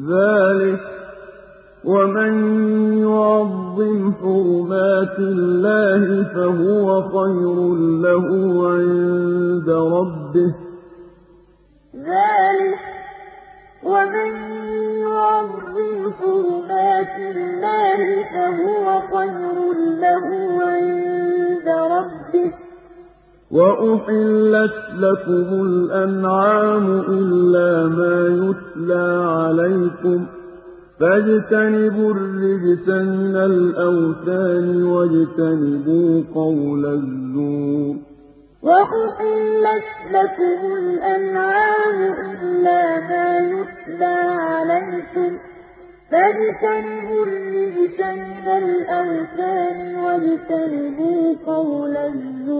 ذَٰلِكَ وَمَن يُعَظِّمْ حُرُمَاتِ اللَّهِ فَهُوَ خَيْرٌ لَّهُ عِندَ رَبِّهِ ۗ. ذَٰلِكَ وَمَن يُعَظِّمْ حُرُمَاتِ اللَّهِ فَهُوَ خَيْرٌ لَّهُ وَأُحِلَّتْ لَكُمُ الْأَنْعَامُ إِلَّا مَا يُتْلَىٰ عَلَيْكُمْ ۖ فَاجْتَنِبُوا الرِّجْسَ مِنَ الْأَوْثَانِ وَاجْتَنِبُوا قَوْلَ الزُّورِ وَأُحِلَّتْ لَكُمُ الْأَنْعَامُ إِلَّا مَا يُتْلَىٰ عَلَيْكُمْ ۖ فَاجْتَنِبُوا الرِّجْسَ مِنَ الْأَوْثَانِ وَاجْتَنِبُوا قَوْلَ الزُّورِ